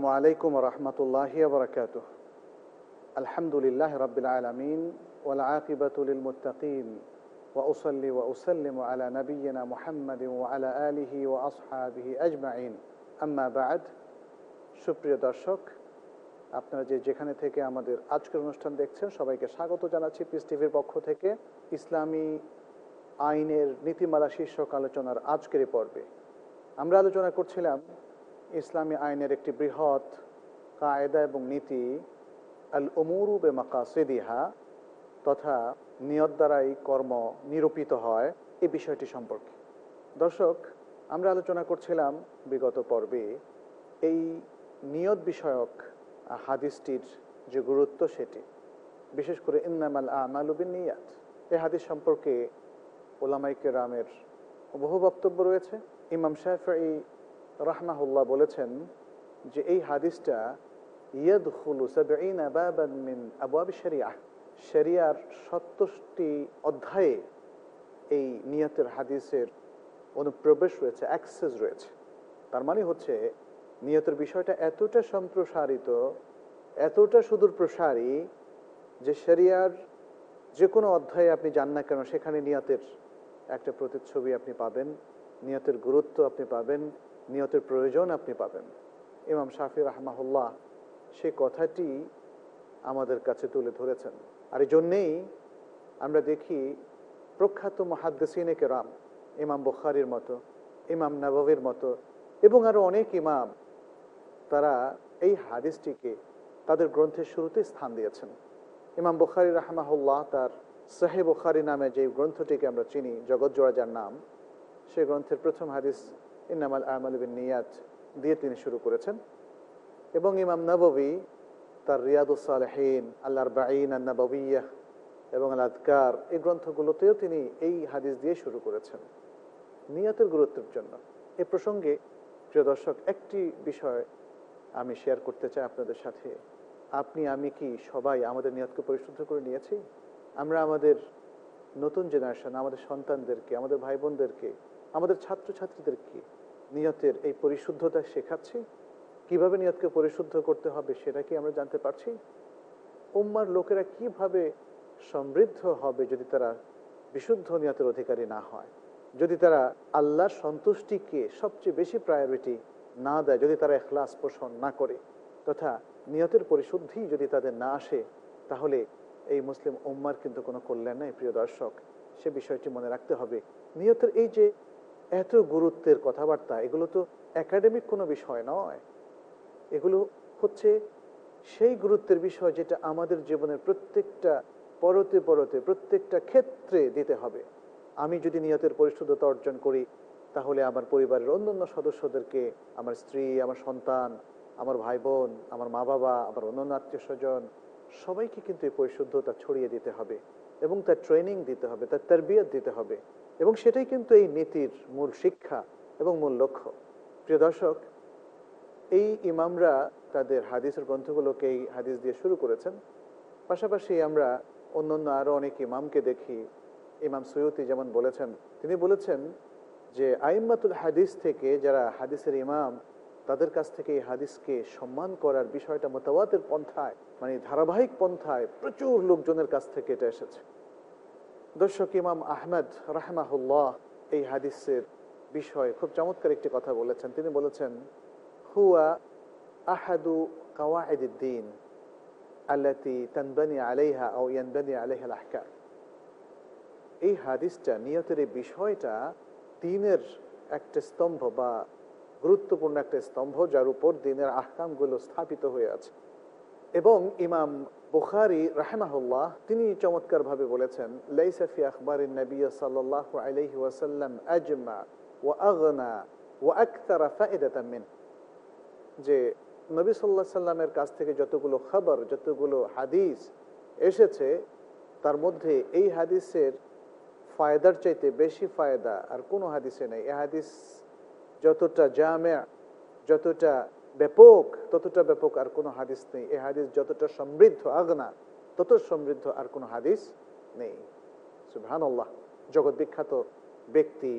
আসসালামু আলাইকুম রহমতুল্লাহ বরকাত আলহামদুলিল্লাহ রবিল আলমিন ওলা আকিবাতুল মুতাকিন ওসলি ওসলিম আলা নবীনা মোহাম্মদ আলা আলিহি ও আসহাবিহি আজমাইন। আম্মা বাদ। সুপ্রিয় দর্শক, আপনারা যে যেখানে থেকে আমাদের আজকের অনুষ্ঠান দেখছেন, সবাইকে স্বাগত জানাচ্ছি পিস টিভির পক্ষ থেকে। ইসলামী আইনের নীতিমালা শীর্ষক আলোচনার আজকের পর্বে। আমরা আলোচনা করছিলাম ইসলামী আইনের একটি বৃহৎ কায়দা এবং নীতি আল অমুরু বে মাকাসেদিহা তথা নিয়ত দ্বারাই কর্ম নিরূপিত হয় এই বিষয়টি সম্পর্কে। দর্শক, আমরা আলোচনা করছিলাম বিগত পর্বে এই নিয়ত বিষয়ক হাদিসটির যে গুরুত্ব সেটি। বিশেষ করে ইন্নামাল আমালুবিন নিয়াত এই হাদিস সম্পর্কে ওলামাইকে রামের বহু বক্তব্য রয়েছে। ইমাম শাহি রাহমাহুল্লাহ বলেছেন যে এই হাদিসটা ইয়দ হুলু মিন আবু শরিয়া শরিয়ার সত্তরটি অধ্যায়ে এই নিয়তের হাদিসের অনুপ্রবেশ রয়েছে অ্যাক্সেস রয়েছে। তার মানে হচ্ছে, নিয়তের বিষয়টা এতটা সম্প্রসারিত, এতটা সুদূর প্রসারী যে শরিয়ার যে কোনো অধ্যায়ে আপনি যান না কেন, সেখানে নিয়তের একটা প্রতিচ্ছবি আপনি পাবেন, নিয়তের গুরুত্ব আপনি পাবেন নিয়তের প্রয়োজন আপনি পাবেন। ইমাম শাফি রাহমাহুল্লাহ সে কথাটি আমাদের কাছে তুলে ধরেছেন। আর এই জন্যেই আমরা দেখি প্রখ্যাত মহাদ্দেসিনে কেরাম, ইমাম বুখারির মতো, ইমাম নবাবির মতো এবং আরও অনেক ইমাম, তারা এই হাদিসটিকে তাদের গ্রন্থের শুরুতে স্থান দিয়েছেন। ইমাম বুখারি রাহমাহুল্লাহ তার সাহেব বুখারি নামে যে গ্রন্থটিকে আমরা চিনি জগৎ যার নাম সে গ্রন্থের প্রথম হাদিস ইনামাল আমাল বিন নিয়াত দিয়ে তিনি শুরু করেছেন। এবং ইমাম নবী তার রিয়াদুসালহীন আল্লাহর বাঈন আন্নাবিয়াহ এবং আল আদকার এই গ্রন্থগুলোতেও তিনি এই হাদিস দিয়ে শুরু করেছেন। নিয়াতের গুরুত্বের জন্য। এ প্রসঙ্গে, প্রিয় দর্শক, একটি বিষয় আমি শেয়ার করতে চাই আপনাদের সাথে। আপনি, আমি কি সবাই আমাদের নিয়তকে পরিশুদ্ধ করে নিয়েছি? আমরা আমাদের নতুন জেনারেশন আমাদের সন্তানদেরকে, আমাদের ভাই বোনদেরকে আমাদের ছাত্রছাত্রীদেরকে নিয়তের এই পরিশুদ্ধতা শেখাচ্ছি। কীভাবে নিয়তকে পরিশুদ্ধ করতে হবে সেটা কি আমরা জানতে পারছি? উম্মার লোকেরা কীভাবে সমৃদ্ধ হবে যদি তারা বিশুদ্ধ নিয়তের অধিকারী না হয়? যদি তারা আল্লাহর সন্তুষ্টিকে সবচেয়ে বেশি প্রায়োরিটি না দেয়, যদি তারা এখলাস পোষণ না করে, তথা নিয়তের পরিশুদ্ধি যদি তাদের না আসে, তাহলে এই মুসলিম উম্মার কিন্তু কোনো কল্যাণ নেই, প্রিয় দর্শক। সে বিষয়টি মনে রাখতে হবে। নিয়তের এই যে এত গুরুত্বের কথাবার্তা, এগুলো তো একাডেমিক কোনো বিষয় নয়। এগুলো হচ্ছে সেই গুরুত্বের বিষয় যেটা আমাদের জীবনের প্রত্যেকটা পরতে পরতে, প্রত্যেকটা ক্ষেত্রে দিতে হবে। আমি যদি নিয়তের পরিশুদ্ধতা অর্জন করি, তাহলে আমার পরিবারের অন্যান্য সদস্যদেরকে, আমার স্ত্রী, আমার সন্তান, আমার ভাই বোন আমার মা বাবা, আমার অন্যান্য আত্মীয় স্বজন, সবাইকে কিন্তু এই পরিশুদ্ধতা ছড়িয়ে দিতে হবে এবং তার ট্রেনিং দিতে হবে, তার তারবিয়ত দিতে হবে। এবং সেটাই কিন্তু এই নীতির মূল শিক্ষা এবং মূল লক্ষ্য। প্রিয় দর্শক, এই ইমামরা তাদের হাদিসের গ্রন্থগুলোকে এই হাদিস দিয়ে শুরু করেছেন। পাশাপাশি আমরা অন্যান্য আরও অনেক ইমামকে দেখি। ইমাম সৈয়দি যেমন বলেছেন, তিনি বলেছেন যে আইম্মাতুল হাদিস থেকে যারা হাদিসের ইমাম, তাদের কাছ থেকে এই হাদিসকে সম্মান করার বিষয়টা মোতাবাতের পন্থায় মানে ধারাবাহিক পন্থায় প্রচুর লোকজনের কাছ থেকে এটা এসেছে। দর্শক ইমাম আহমেদ রাহমাহুল্লাহ এই হাদিসের বিষয়ে খুব চমৎকার একটি কথা বলেছেন। তিনি বলেছেন, হুয়া আহাদু কাওয়াহিদ্দিন আল্লাতি তানবানি আলাইহা ও ইয়ানবানি আলাইহা আহকা এই হাদিসটা, নিয়তের এই বিষয়টা দিনের একটা স্তম্ভ বা গুরুত্বপূর্ণ একটা স্তম্ভ যার উপর দিনের আহকামগুলো স্থাপিত হয়ে আছে। এবং ইমাম বুখারি রাহেমাহুল্লাহ, তিনি চমৎকারভাবে বলেছেন লাইসাফি আখবর নবী সাল্লাহ আলহি ওয়াসাল্লাম আজমা ও আগনা ও মিন। যে নবী সাল্লাহ সাল্লামের কাছ থেকে যতগুলো খবর, যতগুলো হাদিস এসেছে, তার মধ্যে এই হাদিসের ফায়দার চাইতে বেশি ফায়দা আর কোনো হাদিসে নেই। এ হাদিস যতটা জামে, যতটা ব্যাপক, ততটা ব্যাপক আর কোনো হাদিস নেই। এ হাদিস যতটা সমৃদ্ধ, আগনা, তত সমৃদ্ধ আর কোনো হাদিস নেই। সুবহানাল্লাহ। জগৎ বিখ্যাত ব্যক্তি,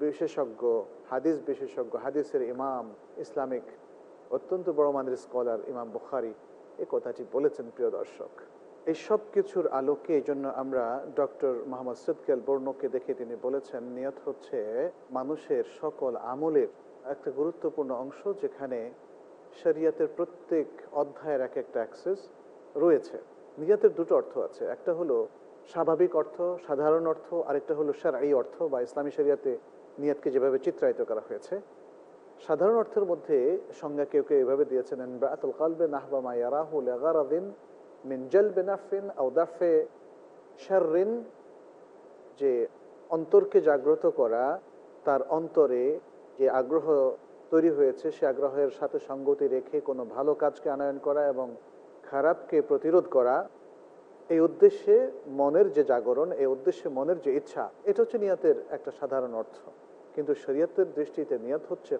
বিশেষজ্ঞ, হাদিস বিশেষজ্ঞ, হাদিসের ইমাম, ইসলামিক, অত্যন্ত বড় মানের স্কলার ইমাম বুখারি এ কথাটি বলেছেন, প্রিয় দর্শক। এই সব কিছুর আলোকে এই জন্য আমরা ডক্টর মোহাম্মদ সদকেল বর্ণকে দেখে তিনি বলেছেন, নিয়ত হচ্ছে মানুষের সকল আমলের একটা গুরুত্বপূর্ণ অংশ যেখানে শরিয়াতের প্রত্যেক অধ্যায়ের এক একটা অ্যাক্সেস রয়েছে। নিয়তের দুটো অর্থ আছে। একটা হলো স্বাভাবিক অর্থ, সাধারণ অর্থ, আরেকটা হলো সারাই অর্থ বা ইসলামী শরিয়াতে নিয়াতকে যেভাবে চিত্রায়িত করা হয়েছে। সাধারণ অর্থের মধ্যে সংজ্ঞা কেউ কেউ এভাবে দিয়েছেন কালবে নাহবা মায়ারাহু লাগারাদিন মিন জালবে নাফিন আও দাফে যে অন্তরকে জাগ্রত করা, তার অন্তরে যে আগ্রহ তৈরি হয়েছে, সে আগ্রহের সাথে সঙ্গতি রেখে কোনো ভালো কাজকে আনয়ন করা এবং খারাপকে প্রতিরোধ করা, এই উদ্দেশ্যে মনের যে জাগরণ, এই উদ্দেশ্যে মনের যে ইচ্ছা, এটা হচ্ছে নিয়তের একটা সাধারণ অর্থ। কিন্তু শরীয়তের দৃষ্টিতে নিয়ত হচ্ছে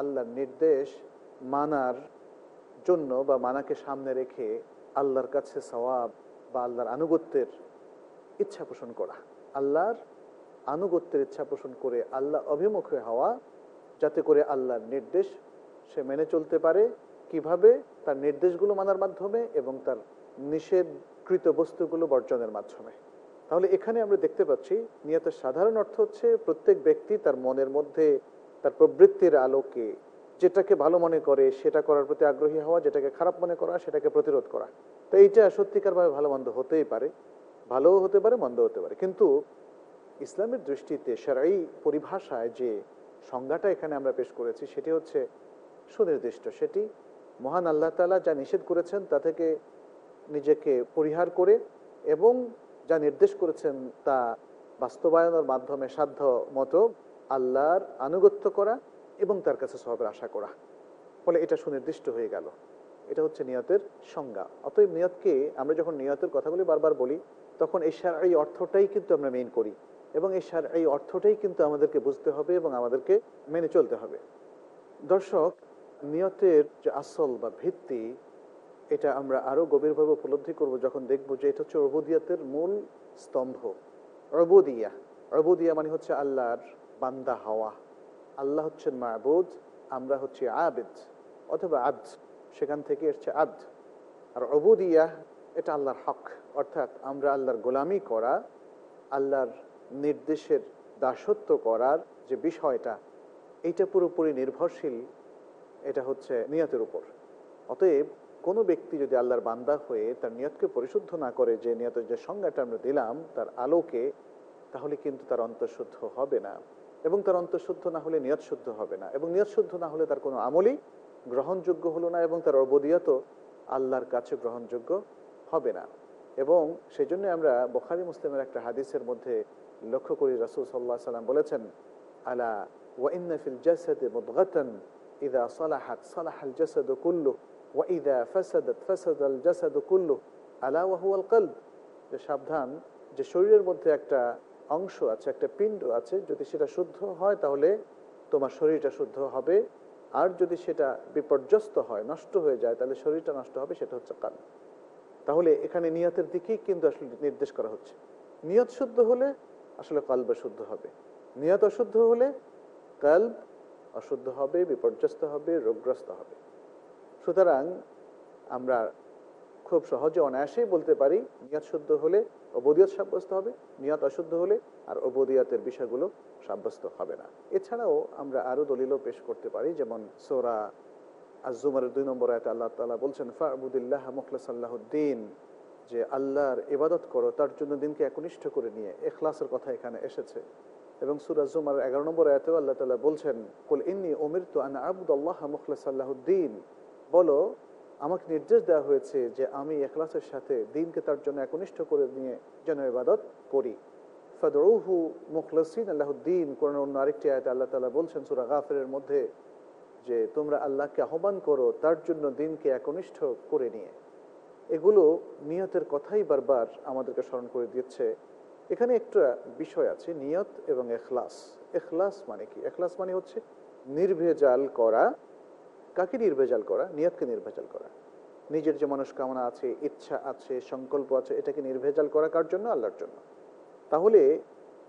আল্লাহর নির্দেশ মানার জন্য বা মানাকে সামনে রেখে আল্লাহর কাছে সওয়াব বা আল্লাহর আনুগত্যের ইচ্ছা পোষণ করা। আল্লাহর আনুগত্যের ইচ্ছা পোষণ করে আল্লাহ অভিমুখে হওয়া, যাতে করে আল্লাহর নির্দেশ সে মেনে চলতে পারে, কীভাবে? তার নির্দেশগুলো মানার মাধ্যমে এবং তার নিষেধকৃত বস্তুগুলো বর্জনের মাধ্যমে। তাহলে এখানে আমরা দেখতে পাচ্ছি, নিয়তের সাধারণ অর্থ হচ্ছে প্রত্যেক ব্যক্তি তার মনের মধ্যে তার প্রবৃত্তির আলোকে যেটাকে ভালো মনে করে, সেটা করার প্রতি আগ্রহী হওয়া, যেটাকে খারাপ মনে করা, সেটাকে প্রতিরোধ করা। তো এইটা সত্যিকারভাবে ভালো মন্দ হতেই পারে, ভালোও হতে পারে মন্দ হতে পারে। কিন্তু ইসলামের দৃষ্টিতে সারাই পরিভাষায় যে সংজ্ঞাটা এখানে আমরা পেশ করেছি, সেটি হচ্ছে সুনির্দিষ্ট। সেটি মহান আল্লাহ তালা যা নিষেধ করেছেন তা থেকে নিজেকে পরিহার করে এবং যা নির্দেশ করেছেন তা বাস্তবায়নের মাধ্যমে সাধ্য মতো আল্লাহর আনুগত্য করা এবং তার কাছে সবের আশা করা। ফলে এটা সুনির্দিষ্ট হয়ে গেল। এটা হচ্ছে নিয়তের সংজ্ঞা। অতএব নিয়তকে আমরা যখন নিয়তের কথাগুলি বারবার বলি, তখন এই সার এই অর্থটাই কিন্তু আমরা মেন করি এবং এই সার এই অর্থটাই কিন্তু আমাদেরকে বুঝতে হবে এবং আমাদেরকে মেনে চলতে হবে। দর্শক, নিয়তের যে আসল বা ভিত্তি, এটা আমরা আরও গভীরভাবে উপলব্ধি করব যখন দেখব যে এটা হচ্ছে অবদিয়াতের মূল স্তম্ভ। অবদিয়া অবদিয়া মানে হচ্ছে আল্লাহর বান্দা হওয়া। আল্লাহ হচ্ছেন মাহবুদ আমরা হচ্ছে আবেদ অথবা আব্দ সেখান থেকে এসছে আব্দ আর অবুদিয়া এটা আল্লাহর হক। অর্থাৎ আমরা আল্লাহর গোলামি করা, আল্লাহর নির্দেশের দাসত্ব করার যে বিষয়টা, এইটা পুরোপুরি নির্ভরশীল, এটা হচ্ছে নিয়তের উপর। অতএব কোনো ব্যক্তি যদি আল্লাহর বান্দা হয়ে তার নিয়তকে পরিশুদ্ধ না করে, যে নিয়তের যে সংজ্ঞাটা আমরা দিলাম, তার আলোকে, তাহলে কিন্তু তার অন্তঃশুদ্ধ হবে না। এবং তার অন্তঃশুদ্ধ না হলে নিয়ত শুদ্ধ হবে না। এবং নিয়ত শুদ্ধ না হলে তার কোনো আমলই গ্রহণযোগ্য হলো না এবং তার অবদিয়ত আল্লাহর কাছে গ্রহণযোগ্য হবে না। এবং সেই জন্য আমরা বখারি, মুসলিমের একটা হাদিসের মধ্যে লক্ষ্য করি, রাসুল সাল্লাহ সাল্লাম বলেছেন, আলা ওয়াইনাফিল জাসাদে মুদগাতান ইদা সালাহাত, সালাহাল জাসাদ কুল্লু ওয়াইদা ফাসাদাত, ফাসাদাল জাসাদ কুল্লু, আলা ওয়াহুয়াল কলব। যে সাবধান, যে শরীরের মধ্যে একটা অংশ আছে, একটা পিণ্ড আছে, যদি সেটা শুদ্ধ হয় তাহলে তোমার শরীরটা শুদ্ধ হবে। আর যদি সেটা বিপর্যস্ত হয়, নষ্ট হয়ে যায়, তাহলে শরীরটা নষ্ট হবে, সেটা হচ্ছে কাল তাহলে এখানে নিয়তের দিকেই কিন্তু আসলে নির্দেশ করা হচ্ছে। নিয়ত শুদ্ধ হলে আসলে কল্ব শুদ্ধ হবে। নিয়ত অশুদ্ধ হলে কল্ব অশুদ্ধ হবে, বিপর্যস্ত হবে, রোগগ্রস্ত হবে। সুতরাং আমরা খুব সহজে অনায়াসেই বলতে পারি, নিয়ত শুদ্ধ হলে অবদিয়ত সাব্যস্ত হবে, নিয়ত অশুদ্ধ হলে আর অবদিয়তের বিষয়গুলো সাব্যস্ত হবে না। এছাড়াও আমরা আরও দলিলও পেশ করতে পারি, যেমন সোরা আজুমারের দুই নম্বর আয়তে আল্লাহ তালা বলছেন, ফাবুদুল্লাহ মুখলাসাল্লাহদ্দিন যে আল্লাহর ইবাদত করো, তার জন্য দিনকে একনিষ্ঠ করে নিয়ে। এখলাসের কথা এখানে এসেছে। এবং সুরাজ জুমার এগারো নম্বর আয়তেও আল্লাহ তালা বলছেন, কুল ইন্নি ওমির তো আনা আবুদাল্লাহ মুখলাসাল্লাহুদ্দিন বলো, আমাকে নির্দেশ দেওয়া হয়েছে যে আমি এখলাসের সাথে দিনকে তার জন্য একনিষ্ঠ করে নিয়ে যেন ইবাদত করি। ফদরৌহু মুখলসিন আল্লাহুদ্দিন কোরআন অন্য আরেকটি আয়তে আল্লাহ তালা বলছেন, সুরা গাফের মধ্যে যে তোমরা আল্লাহকে আহ্বান করো, তার জন্য দিনকে একনিষ্ঠ করে নিয়ে। এগুলো নিয়তের কথাই বারবার আমাদেরকে স্মরণ করে দিচ্ছে এখানে একটা বিষয় আছে, নিয়ত এবং এখলাস। এখলাস মানে কি? এখলাস মানে হচ্ছে নির্ভেজাল করা। কাকে নির্ভেজাল করা? নিয়তকে নির্ভেজাল করা। নিজের যে মনস্কামনা আছে, ইচ্ছা আছে, সংকল্প আছে, এটাকে নির্ভেজাল করা কার জন্য? আল্লাহর জন্য। তাহলে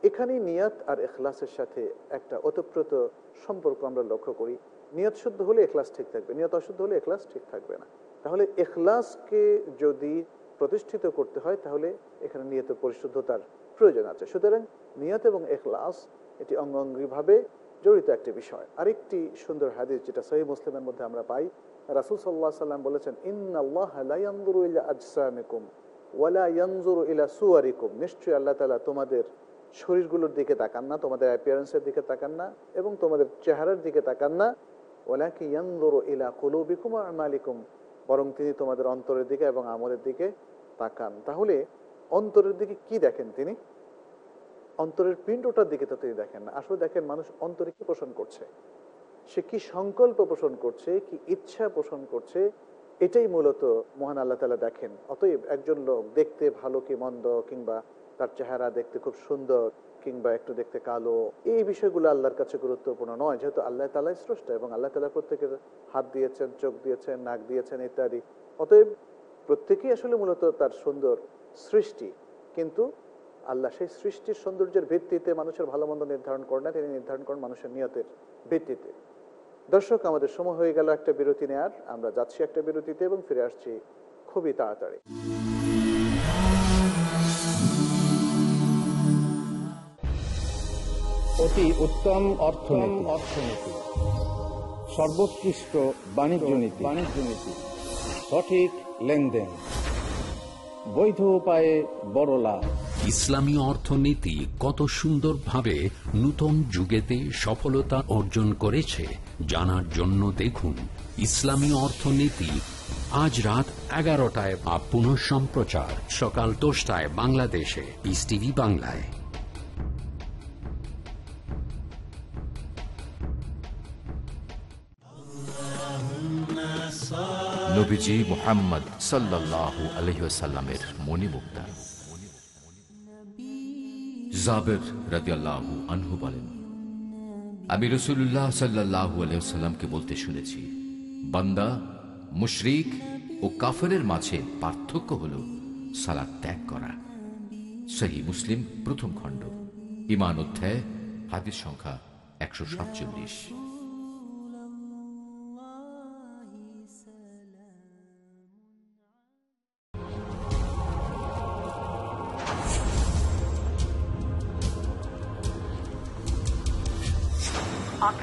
এখানে নিয়ত আর এখলাসের সাথে একটা ওতপ্রোত সম্পর্ক আমরা লক্ষ্য করি। নিয়ত শুদ্ধ হলে এখলাস ঠিক থাকবে, নিয়ত অশুদ্ধ হলে এখলাস ঠিক থাকবে না। তাহলে এখলাসকে যদি প্রতিষ্ঠিত করতে হয়, তাহলে এখানে নিয়ত পরিশুদ্ধতার প্রয়োজন আছে। সুতরাং নিয়ত এবং এখলাস এটি অঙ্গাঙ্গিভাবে জড়িত একটি বিষয়। আরেকটি সুন্দর হাদিস যেটা সহি মুসলিমের মধ্যে আমরা পাই। রাসুল সাল্লাহ সাল্লাম বলেছেন ইন্নআল্লাহমিকুম নিশ্চয়ই আল্লাহ তালা তোমাদের শরীরগুলোর দিকে তাকান না, তোমাদের অ্যাপিয়ারেন্সের দিকে তাকান না এবং তোমাদের চেহারার দিকে তাকান না। ওলা কি ইয়ানজুরু ইলা কুলুবিকুম মালিকুম বরং তিনি তোমাদের অন্তরের দিকে এবং আমলের দিকে তাকান। তাহলে অন্তরের দিকে কি দেখেন তিনি? অন্তরের পিণ্ডটার দিকে তো তিনি দেখেন না। আসলে দেখেন মানুষ অন্তরে কি পোষণ করছে? সে কি সংকল্প পোষণ করছে? কি ইচ্ছা পোষণ করছে? এটাই মূলত মহান আল্লাহ তালা দেখেন। অতএব একজন লোক দেখতে ভালো কি মন্দ কিংবা তার চেহারা দেখতে খুব সুন্দর কিংবা একটু দেখতে কালো, এই বিষয়গুলো আল্লাহর কাছে গুরুত্বপূর্ণ নয়। যেহেতু আল্লাহ তালাই স্রষ্টা এবং আল্লাহ তালা প্রত্যেকের হাত দিয়েছেন, চোখ দিয়েছেন, নাক দিয়েছেন ইত্যাদি। অতএব প্রত্যেকেই আসলে মূলত তার সুন্দর সৃষ্টি। কিন্তু আল্লাহ সেই সৃষ্টির সৌন্দর্যের ভিত্তিতে মানুষের ভালো মন্দ নির্ধারণ করেন না, তিনি নির্ধারণ করেন মানুষের নিয়তের ভিত্তিতে। দর্শক, আমাদের সময় হয়ে গেল, একটা বিরতি নেয়ার। আমরা যাচ্ছি একটা বিরতিতে এবং ফিরে আসছি খুবই তাড়াতাড়ি। অতি উত্তম অর্থনীতি। অর্থনীতি সর্বোৎকৃষ্ট বাণিজ্য নীতি বাণিজ্য নীতি। সঠিক লেনদেন। বৈধ উপায়ে বড় লাভ। ইসলামী অর্থনীতি কত সুন্দরভাবে নূতন যুগেতে সফলতা অর্জন করেছে, জানার জন্য দেখুন ইসলামী অর্থনীতি। আজ রাত এগারোটায় বা পুনঃ সম্প্রচার, সকাল দশটায় বাংলাদেশে। পিস টিভি বাংলায়। নবীজি মোহাম্মদ সাল্লাল্লাহু আলহিসাল্লামের মণিমুক্তা। জাবের রাদিয়াল্লাহু আনহু বলেন, আমি রসুল্লাহ সাল্লাহু আলহামকে বলতে শুনেছি, বান্দা, মুশরিক ও কাফেরের মাঝে পার্থক্য হল সালাদ ত্যাগ করা। সেই মুসলিম প্রথম খণ্ড ইমান অধ্যায়, হাদিস সংখ্যা একশো সাতচল্লিশ।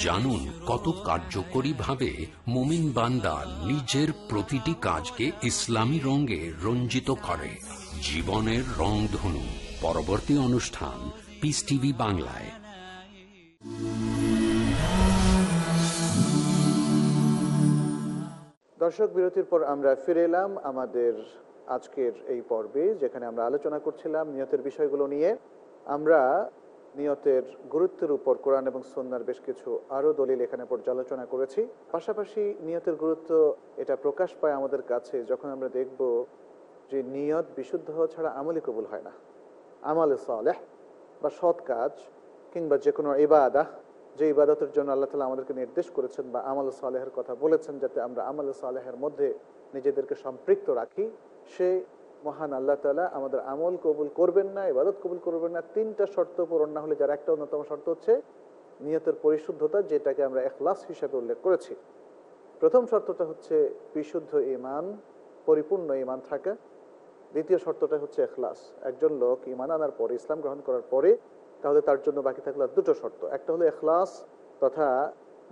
জানুন কত কার্যকরীভাবে মোমিন বান্দা নিজের প্রতিটি কাজকে ইসলামী রঙে রঞ্জিত করে। জীবনের রংধনু পরবর্তী অনুষ্ঠান পিস টিভি বাংলায়। দর্শক, বিরতির পর আমরা ফিরে এলাম আমাদের আজকের এই পর্বে, যেখানে আমরা আলোচনা করছিলাম নিয়তের বিষয়গুলো নিয়ে। আমরা নিয়তের গুরুত্বের উপর কোরআন এবং সন্ন্যার বেশ কিছু আরও দলিল এখানে পর্যালোচনা করেছি। পাশাপাশি নিয়তের গুরুত্ব এটা প্রকাশ পায় আমাদের কাছে যখন আমরা দেখব যে নিয়ত বিশুদ্ধ হওয়া ছাড়া আমলই কবুল হয় না। আমলে সালেহ বা সৎ কাজ কিংবা যে কোনো ইবাদা যে ইবাদতের জন্য আল্লাহ তালা আমাদেরকে নির্দেশ করেছেন বা আমল সালেহের কথা বলেছেন যাতে আমরা আমল সালেহের মধ্যে নিজেদেরকে সম্পৃক্ত রাখি, সে মহান আল্লাহ তালা আমাদের আমল কবুল করবেন না, ইবাদত কবুল করবেন না। তিনটা শর্ত পূরণ না হলে যার একটা অন্যতম শর্ত হচ্ছে নিয়তের পরিশুদ্ধতা, যেটাকে আমরা এখলাস হিসাবে উল্লেখ করেছি। প্রথম শর্তটা হচ্ছে বিশুদ্ধ ইমান পরিপূর্ণ ইমান থাকা। দ্বিতীয় শর্তটা হচ্ছে এখলাস। একজন লোক ইমান আনার পরে, ইসলাম গ্রহণ করার পরে, তাহলে তার জন্য বাকি থাকল দুটো শর্ত। একটা হলো এখলাস তথা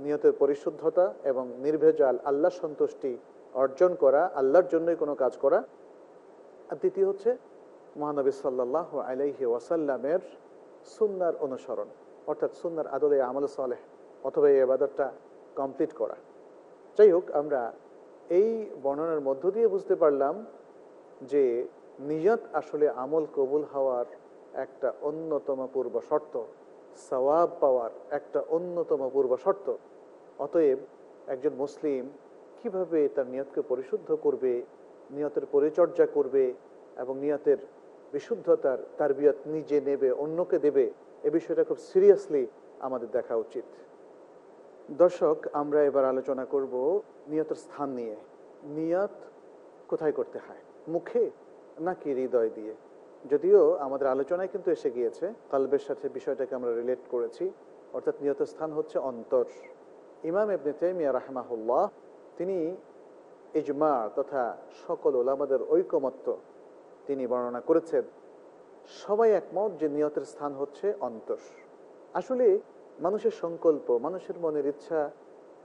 নিয়তের পরিশুদ্ধতা এবং নির্ভেজাল আল্লাহ সন্তুষ্টি অর্জন করা, আল্লাহর জন্যই কোনো কাজ করা। আর দ্বিতীয় হচ্ছে মহানবী সাল্লাহ আলাইহি ওয়াসাল্লামের সুন্নার অনুসরণ, অর্থাৎ সুন্নার আদলে আমল সালেহ অথবা এই আবাদতটা কমপ্লিট করা। যাই হোক, আমরা এই বর্ণনার মধ্য দিয়ে বুঝতে পারলাম যে নিয়ত আসলে আমল কবুল হওয়ার একটা অন্যতম পূর্ব শর্ত, সওয়াব পাওয়ার একটা অন্যতম পূর্ব শর্ত। অতএব একজন মুসলিম কীভাবে তার নিয়তকে পরিশুদ্ধ করবে নিয়তের পরিচর্যা করবে এবং নিয়তের বিশুদ্ধতার তার বিয়ত নিজে নেবে, অন্যকে দেবে, এ বিষয়টা খুব সিরিয়াসলি আমাদের দেখা উচিত। দর্শক, আমরা এবার আলোচনা করব নিয়তের স্থান নিয়ে। নিয়ত কোথায় করতে হয়? মুখে নাকি হৃদয় দিয়ে? যদিও আমাদের আলোচনায় কিন্তু এসে গিয়েছে, কালবের সাথে বিষয়টাকে আমরা রিলেট করেছি, অর্থাৎ নিয়ত স্থান হচ্ছে অন্তর। ইমাম এবনে তেমিয়া রাহমাহুল্লাহ, তিনি ইজমা তথা সকল ওলামাদের ঐকমত্য। তিনি বর্ণনা করেছেন, সবাই একমত যে নিয়তের স্থান হচ্ছে অন্তর। আসলে মানুষের সংকল্প, মানুষের মনের ইচ্ছা,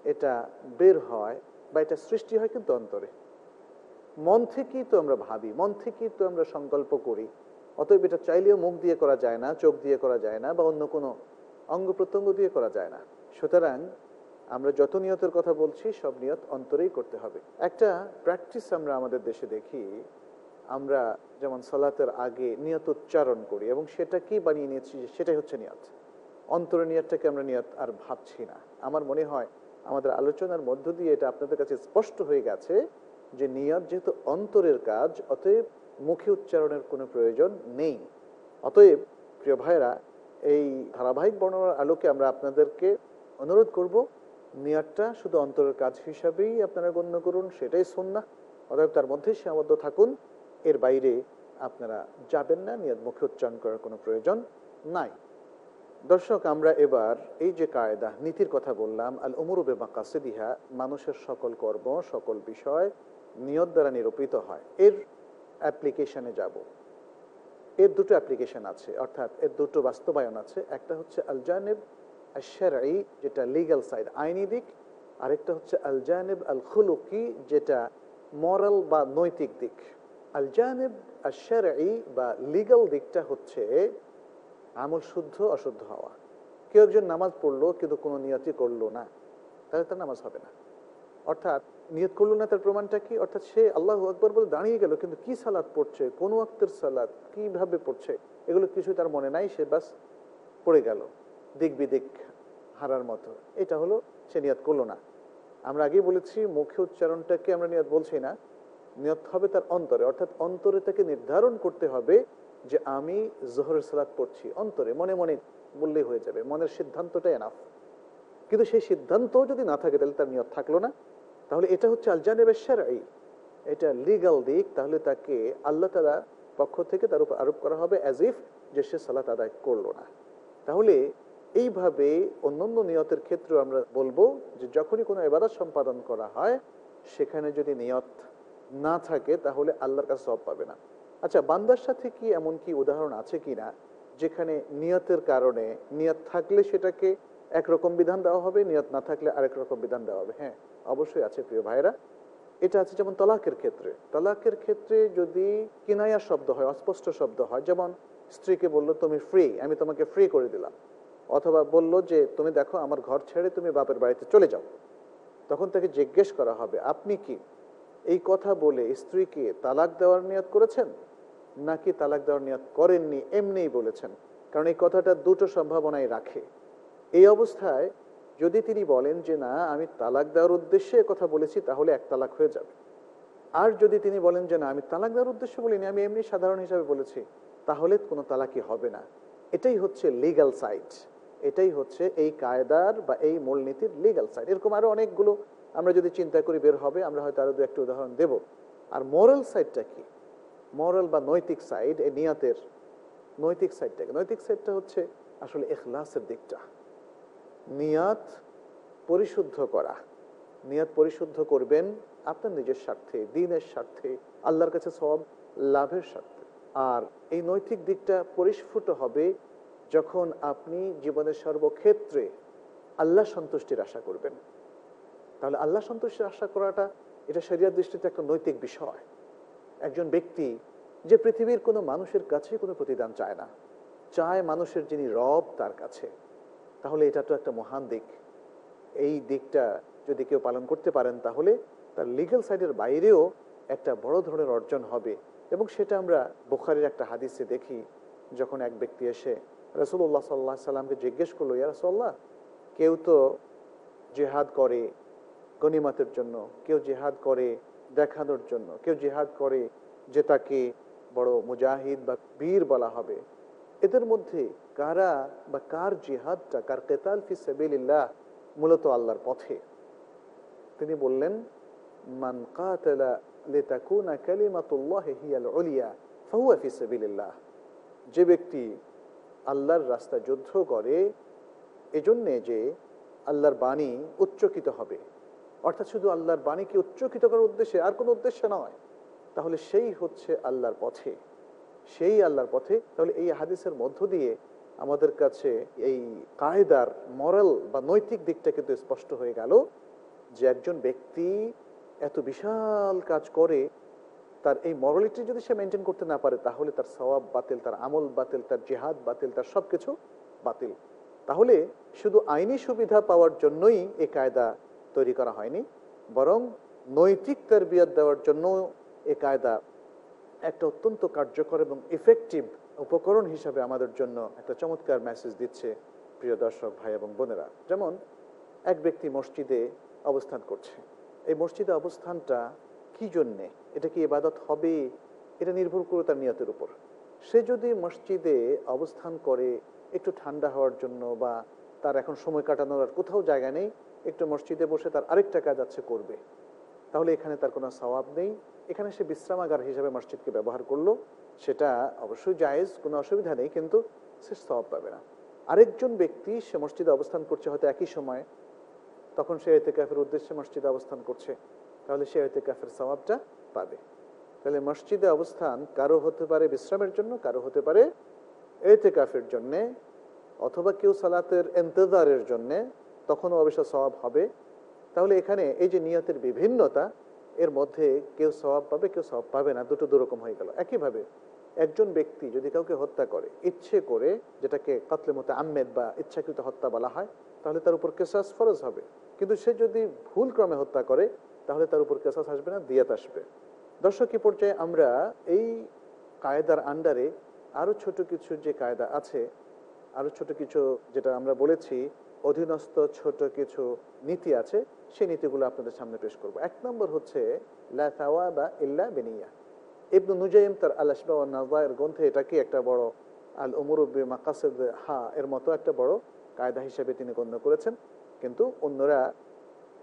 এটা বের হয় বা এটা সৃষ্টি হয় কিন্তু অন্তরে। মন থেকেই তো আমরা ভাবি, মন থেকেই তো আমরা সংকল্প করি। অতএব এটা চাইলেও মুখ দিয়ে করা যায় না, চোখ দিয়ে করা যায় না বা অন্য কোনো অঙ্গ প্রত্যঙ্গ দিয়ে করা যায় না। সুতরাং আমরা যত নিয়তের কথা বলছি, সব নিয়ত অন্তরেই করতে হবে। একটা প্র্যাকটিস আমরা আমাদের দেশে দেখি, আমরা যেমন সলাতের আগে নিয়ত উচ্চারণ করি এবং সেটা কি বানিয়ে নিয়েছি, সেটাই হচ্ছে নিয়ত। অন্তর নিয়তটাকে আমরা নিয়ত আর ভাবছি না। আমার মনে হয়, আমাদের আলোচনার মধ্য দিয়ে এটা আপনাদের কাছে স্পষ্ট হয়ে গেছে যে নিয়ত যেহেতু অন্তরের কাজ, অতএব মুখে উচ্চারণের কোনো প্রয়োজন নেই। অতএব, প্রিয় ভাইরা এই ধারাবাহিক বর্ণনার আলোকে আমরা আপনাদেরকে অনুরোধ করব নিয়তটা শুধু অন্তরের কাজ হিসাবেই আপনারা গণ্য করুন, সেটাই না অতএব তার মধ্যে সীমাবদ্ধ থাকুন, এর বাইরে আপনারা যাবেন না নিয়ত মুখে উচ্চারণ করার কোনো প্রয়োজন নাই। দর্শক, আমরা এবার এই যে কায়দা, নীতির কথা বললাম, আল উমরুবে মাকাসিদিহা, মানুষের সকল কর্ম, সকল বিষয় নিয়ত দ্বারা নিরূপিত হয়। এর অ্যাপ্লিকেশনে যাব। এর দুটো অ্যাপ্লিকেশন আছে, অর্থাৎ এর দুটো বাস্তবায়ন আছে। একটা হচ্ছে আল জানেব আশারাই যেটা লিগাল সাইড আইনি দিক। আরেকটা হচ্ছে আল জানেব আল খুলুকি যেটা মরাল বা নৈতিক দিক। আল জানেব আশারাই বা লিগাল দিকটা হচ্ছে আমল শুদ্ধ, অশুদ্ধ হওয়া। কেউ একজন নামাজ পড়ল, কিন্তু কোনো নিয়তি করল না। তাহলে তার নামাজ হবে না। অর্থাৎ নিয়ত করল না, তার প্রমাণটা কি? অর্থাৎ সে আল্লাহ আকবর বলে দাঁড়িয়ে গেল, কিন্তু কি সালাদ পড়ছে? কোন ওয়াক্তের সালাদ কীভাবে পড়ছে? এগুলো কিছু তার মনে নাই, সে বাস পড়ে গেল। দিক বিদিক হারার মতো। এটা হলো সে নিয়ত করল না। আমরা আগেই বলেছি, মুখে উচ্চারণটাকে আমরা নিয়ত বলছি না। নিয়ত হবে তার অন্তরে। অর্থাৎ অন্তরে তাকে নির্ধারণ করতে হবে যে আমি জোহরের সালাদ পড়ছি। অন্তরে, মনে মনে বললেই হয়ে যাবে। মনের সিদ্ধান্তটা এনাফ কিন্তু সেই সিদ্ধান্ত যদি না থাকে, তাহলে তার নিয়ত থাকল না। তাহলে এটা হচ্ছে আলজানেবের সেরাই এটা লিগাল দিক। তাহলে তাকে আল্লাহ তালা পক্ষ থেকে তার উপর আরোপ করা হবে অ্যাজ ইফ যে সে সালাত আদায় করল না। তাহলে এইভাবে অন্যান্য নিয়তের ক্ষেত্রে আমরা বলব যে যখনই কোনো এবাদত সম্পাদন করা হয়, সেখানে যদি নিয়ত না থাকে, তাহলে আল্লাহর কাছে সব পাবে না। আচ্ছা বান্দার সাথে কি এমন কি উদাহরণ আছে কি না যেখানে নিয়তের কারণে নিয়ত থাকলে সেটাকে একরকম বিধান দেওয়া হবে, নিয়ত না থাকলে আরেক রকম বিধান দেওয়া হবে। হ্যাঁ অবশ্যই আছে প্রিয় ভাইরা এটা আছে যেমন তলাকের ক্ষেত্রে। তলাকের ক্ষেত্রে যদি কিনায়া শব্দ হয়, অস্পষ্ট শব্দ হয়, যেমন স্ত্রীকে বলল, তুমি ফ্রি আমি তোমাকে ফ্রি করে দিলাম। অথবা বলল যে, তুমি দেখো, আমার ঘর ছেড়ে তুমি বাপের বাড়িতে চলে যাও। তখন তাকে জিজ্ঞেস করা হবে, আপনি কি? এই কথা বলে স্ত্রীকে তালাক দেওয়ার নিয়ত করেছেন? নাকি তালাক দেওয়ার নিয়ত করেননি এমনিই বলেছেন? কারণ এই কথাটা দুটো সম্ভাবনাই রাখে। এই অবস্থায় যদি তিনি বলেন যে, না, আমি তালাক দেওয়ার উদ্দেশ্যে কথা বলেছি, তাহলে এক তালাক হয়ে যাবে। আর যদি তিনি বলেন যে, না, আমি তালাক দেওয়ার উদ্দেশ্যে বলিনি, আমি এমনি সাধারণ হিসাবে বলেছি, তাহলে কোনো তালাকি হবে না। এটাই হচ্ছে লিগ্যাল সাইড এটাই হচ্ছে এই কায়দার বা এই মূলনীতির লিগ্যাল সাইড এরকম আরও অনেকগুলো আমরা যদি চিন্তা করি বের হবে, আমরা হয়তো আরও দু একটা উদাহরণ দেব। আর মোরাল সাইডটা কি? মোরাল বা নৈতিক সাইড এই নিয়াতের নৈতিক সাইডটাকে নৈতিক সাইডটা হচ্ছে আসলে এখলাসের দিকটা। নিয়াত পরিশুদ্ধ করা। নিয়াত পরিশুদ্ধ করবেন আপনার নিজের স্বার্থে, দিনের স্বার্থে, আল্লাহর কাছে সব লাভের স্বার্থে। আর এই নৈতিক দিকটা পরিস্ফুট হবে যখন আপনি জীবনের সর্বক্ষেত্রে আল্লাহ সন্তুষ্টির আশা করবেন, তাহলে আল্লাহ সন্তুষ্টির আশা করাটা এটা শরিয়ার দৃষ্টিতে একটা নৈতিক বিষয়। একজন ব্যক্তি যে পৃথিবীর কোনো মানুষের কাছে কোনো প্রতিদান চায় না, চায় মানুষের যিনি রব তার কাছে, তাহলে এটা তো একটা মহান দিক। এই দিকটা যদি কেউ পালন করতে পারেন তাহলে তার লিগ্যাল সাইডের বাইরেও একটা বড় ধরনের অর্জন হবে। এবং সেটা আমরা বোখারের একটা হাদিসে দেখি, যখন এক ব্যক্তি এসে রসুল্লাহ সাল্লাহ সাল্লামকে জিজ্ঞেস করল, ইয়া কেউ তো জেহাদ করে গনিমাতের জন্য, কেউ জেহাদ করে দেখানোর জন্য, কেউ জেহাদ করে যে তাকে বড় মুজাহিদ বা বীর বলা হবে, এদের মধ্যে কারা বা কার জিহাদটা, কার কেতাল ফি সাবিলিল্লাহ মূলত আল্লাহর পথে? তিনি বললেন, মান কাতালা লিতাকুনা কালিমাতুল্লাহি হিয়াল উলিয়া, ফাহুয়া ফি সাবিলিল্লাহ, যে ব্যক্তি আল্লাহর রাস্তা যুদ্ধ করে, এজন্যে যে আল্লাহর বাণী উচ্চকিত হবে। অর্থাৎ শুধু আল্লাহর বাণীকে উচ্চকিত করার উদ্দেশ্যে আর কোনো উদ্দেশ্য নয়। তাহলে সেই হচ্ছে আল্লাহর পথে। সেই আল্লাহর পথে। তাহলে এই হাদিসের মধ্য দিয়ে আমাদের কাছে এই কায়দার, মরাল বা নৈতিক দিকটা কিন্তু স্পষ্ট হয়ে গেল যে একজন ব্যক্তি এত বিশাল কাজ করে তার এই মরালিটি যদি সে মেনটেন করতে না পারে, তাহলে তার সওয়াব বাতিল, তার আমল বাতিল, তার জেহাদ বাতিল, তার সব কিছু বাতিল। তাহলে শুধু আইনি সুবিধা পাওয়ার জন্যই এই কায়দা তৈরি করা হয়নি, বরং নৈতিক তরবিয়ত দেওয়ার জন্য এ কায়দা একটা অত্যন্ত কার্যকর এবং ইফেক্টিভ উপকরণ হিসাবে আমাদের জন্য একটা চমৎকার মেসেজ দিচ্ছে প্রিয় দর্শক ভাই এবং বোনেরা। যেমন, এক ব্যক্তি মসজিদে অবস্থান করছে। এই মসজিদে অবস্থানটা কি জন্যে? এটা কি ইবাদত হবে? এটা নির্ভর করে তার নিয়তের উপর। সে যদি মসজিদে অবস্থান করে একটু ঠান্ডা হওয়ার জন্য বা তার এখন সময় কাটানোর আর কোথাও জায়গা নেই, একটু মসজিদে বসে তার আরেকটা কাজ আছে করবে। তাহলে এখানে তার কোনো সওয়াব নেই। এখানে সে বিশ্রামাগার হিসাবে মসজিদকে ব্যবহার করল। সেটা অবশ্যই জায়েজ, কোনো অসুবিধা নেই, কিন্তু সে সওয়াব পাবে না। আরেকজন ব্যক্তি সে মসজিদে অবস্থান করছে হয়তো একই সময়, তখন সে এতে ক্যাফের উদ্দেশ্যে মসজিদে অবস্থান করছে। তাহলে সে এতে ক্যাফের সওয়াবটা পাবে। তাহলে মসজিদে অবস্থান কারও হতে পারে বিশ্রামের জন্য, কারও হতে পারে এতে কাফের জন্যে, অথবা কেউ সালাতের এন্তজারের জন্যে, তখনও অবশ্য স্বভাব হবে। তাহলে এখানে এই যে নিয়তের বিভিন্নতা, এর মধ্যে কেউ স্বভাব পাবে, কেউ স্বভাব পাবে না, দুটো দুরকম হয়ে গেল। একইভাবে একজন ব্যক্তি যদি কাউকে হত্যা করে, ইচ্ছে করে, যেটাকে কাতলে মতো আম্মেদ বা ইচ্ছাকৃত হত্যা বলা হয়, তাহলে তার উপর কেসাস ফরজ হবে। কিন্তু সে যদি ভুল ক্রমে হত্যা করে তাহলে তার উপর কেসাস আসবে না, দিয়াত আসবে। দর্শক কি পর্যায়ে আমরা এই কায়দার আন্ডারে আরও ছোট কিছু যে কায়দা আছে আরও ছোট কিছু যেটা আমরা বলেছি, অধীনস্থ ছোট কিছু নীতি আছে, সেই নীতিগুলো আপনাদের সামনে পেশ করব। এক নম্বর হচ্ছে, লা বা ইল্লা বেনিয়া। ইবনু নুজাইম তার আল আসবা ও নাজায়ের গ্রন্থে এটাকে একটা বড় আল উমরুব্বি মাকাসেদ হা এর মতো একটা বড় কায়দা হিসেবে তিনি গণ্য করেছেন। কিন্তু অন্যরা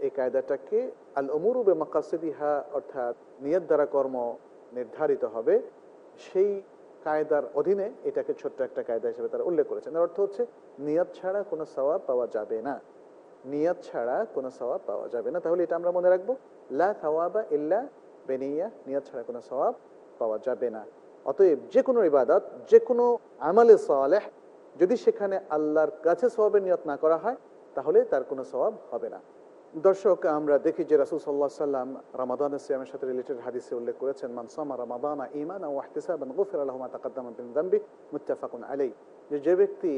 এই কায়দাটাকে আল উমরুবে মাকাসেদি হা অর্থাৎ নিয়ত দ্বারা কর্ম নির্ধারিত হবে, সেই কায়দার অধীনে এটাকে ছোট্ট একটা কায়দা হিসেবে তারা উল্লেখ করেছেন। এর অর্থ হচ্ছে, নিয়ত ছাড়া কোনো সওয়াব পাওয়া যাবে না। নিয়ত ছাড়া কোনো সওয়াব পাওয়া যাবে না। তাহলে এটা আমরা মনে রাখব, লা সাওয়াবা ইল্লা বেনিয়া, নিয়ত ছাড়া কোনো সওয়াব পাওয়া যাবে না। অতএব যে কোনো ইবাদত যে কোনো আমালে সালেহ, যদি সেখানে আল্লাহর কাছে সওয়াবের নিয়ত না করা হয়, তাহলে তার কোনো সওয়াব হবে না। দর্শক, আমরা দেখি যে রাসুল সাল্লাহ সাল্লাম রামাদানের সিয়ামের সাথে রিলেটেড হাদিসে উল্লেখ করেছেন মানসামা রামাদানা ইমান ও আহতিসাবান গফির আলহমা তাকাদ্দাম দাম্বি মুত্তাফাকুন আলাই যে যে ব্যক্তি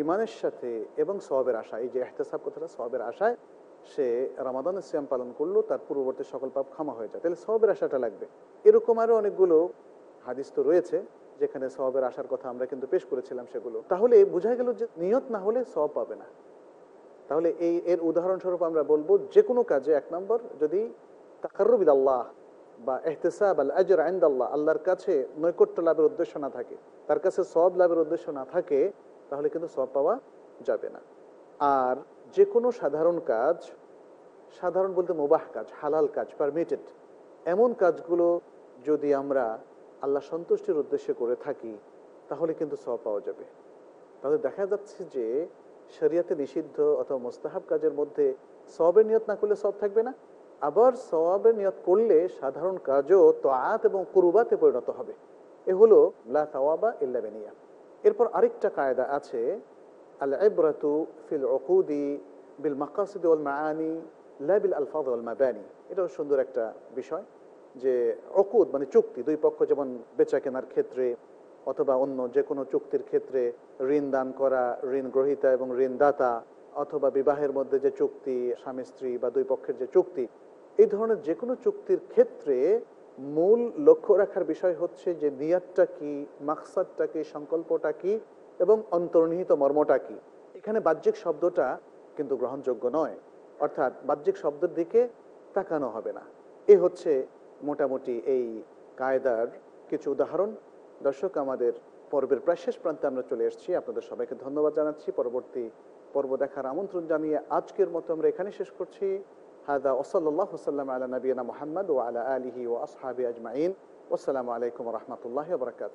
ইমানের সাথে এবং সওয়াবের আশায়, এই যে এহতেসাব কথাটা সওয়াবের আশায়, সে রামাদানের সিয়াম পালন করল তার পূর্ববর্তী সকল পাপ ক্ষমা হয়ে যায়। তাহলে সবের আশাটা লাগবে। এরকম আরও অনেকগুলো হাদিস তো রয়েছে, যেখানে সবের আসার কথা আমরা কিন্তু পেশ করেছিলাম সেগুলো। তাহলে বোঝা গেল যে নিয়ত না হলে সব পাবে না। তাহলে এই, এর উদাহরণস্বরূপ আমরা বলব যে কোনো কাজে এক নম্বর যদি তাকারুবিদ আল্লাহ বা এহতেসাব আল আজর আইন্দ আল্লাহ আল্লাহর কাছে নৈকট্য লাভের উদ্দেশ্য না থাকে, তার কাছে সব লাভের উদ্দেশ্য না থাকে, তাহলে কিন্তু সব পাওয়া যাবে না। আর যে কোনো সাধারণ কাজ, সাধারণ বলতে মোবাহ কাজ, হালাল কাজ পারমিটেড এমন কাজগুলো যদি আমরা আল্লাহ সন্তুষ্টির উদ্দেশ্যে করে থাকি, তাহলে কিন্তু সব পাওয়া যাবে। তাহলে দেখা যাচ্ছে যে শরিয়াতে নিষিদ্ধ অথবা মোস্তাহাব কাজের মধ্যে সবের নিয়ত না করলে সব থাকবে না। আবার সবাবের নিয়ত করলে সাধারণ কাজও তোয়াত এবং কুরুবাতে পরিণত হবে। এ হলো লা তাওয়াবা ইল্লা এরপর আরেকটা কায়দা আছে আল ফিল উকুদি বিল মাকাসিদ ওয়াল মাআনি লা বিল আলফাজ ওয়াল মাবানি। এটাও সুন্দর একটা বিষয় যে অকুদ মানে চুক্তি, দুই পক্ষ যেমন বেচা কেনার ক্ষেত্রে অথবা অন্য যে কোনো চুক্তির ক্ষেত্রে ঋণ দান করা, ঋণ গ্রহীতা এবং ঋণদাতা অথবা বিবাহের মধ্যে যে চুক্তি, স্বামী, স্ত্রী বা দুই পক্ষের যে চুক্তি, এই ধরনের যে কোনো চুক্তির ক্ষেত্রে মূল লক্ষ্য রাখার বিষয় হচ্ছে যে নিয়াতটা কি, মাকসাদটা কি, সংকল্পটা কি এবং অন্তর্নিহিত মর্মটা কি। এখানে বাহ্যিক শব্দটা কিন্তু গ্রহণযোগ্য নয়, অর্থাৎ বাহ্যিক শব্দের দিকে তাকানো হবে না। এ হচ্ছে মোটামুটি এই কায়দার কিছু উদাহরণ। দর্শক, আমাদের পর্বের প্রায় শেষ প্রান্তে আমরা চলে এসেছি। আপনাদের সবাইকে ধন্যবাদ জানাচ্ছি। পরবর্তী পর্ব দেখার আমন্ত্রণ জানিয়ে আজকের মতো আমরা এখানে শেষ করছি। হাদা ওসল্লাহ ওসাল্লাম আলা নবীনা মোহাম্মদ ও আলা আলহি ও আসহাবি আজমাইন। আসসালামু আলাইকুম রহমতুল্লাহ বরকাত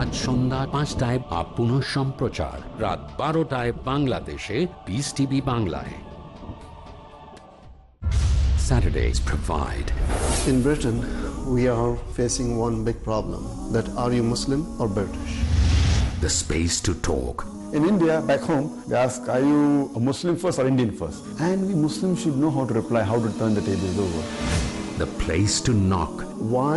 আজ সন্ধ্যা পাঁচটায় বা পুনঃ সম্প্রচার রাত বারোটায় বাংলাদেশে পিস টিভি বাংলায় Saturdays provide In Britain, we are facing one big problem that are you Muslim or British? the space to talk In India, back home, they ask, are you a Muslim first or Indian first? And we Muslims should know how to reply, how to turn the tables over. the place to knock Why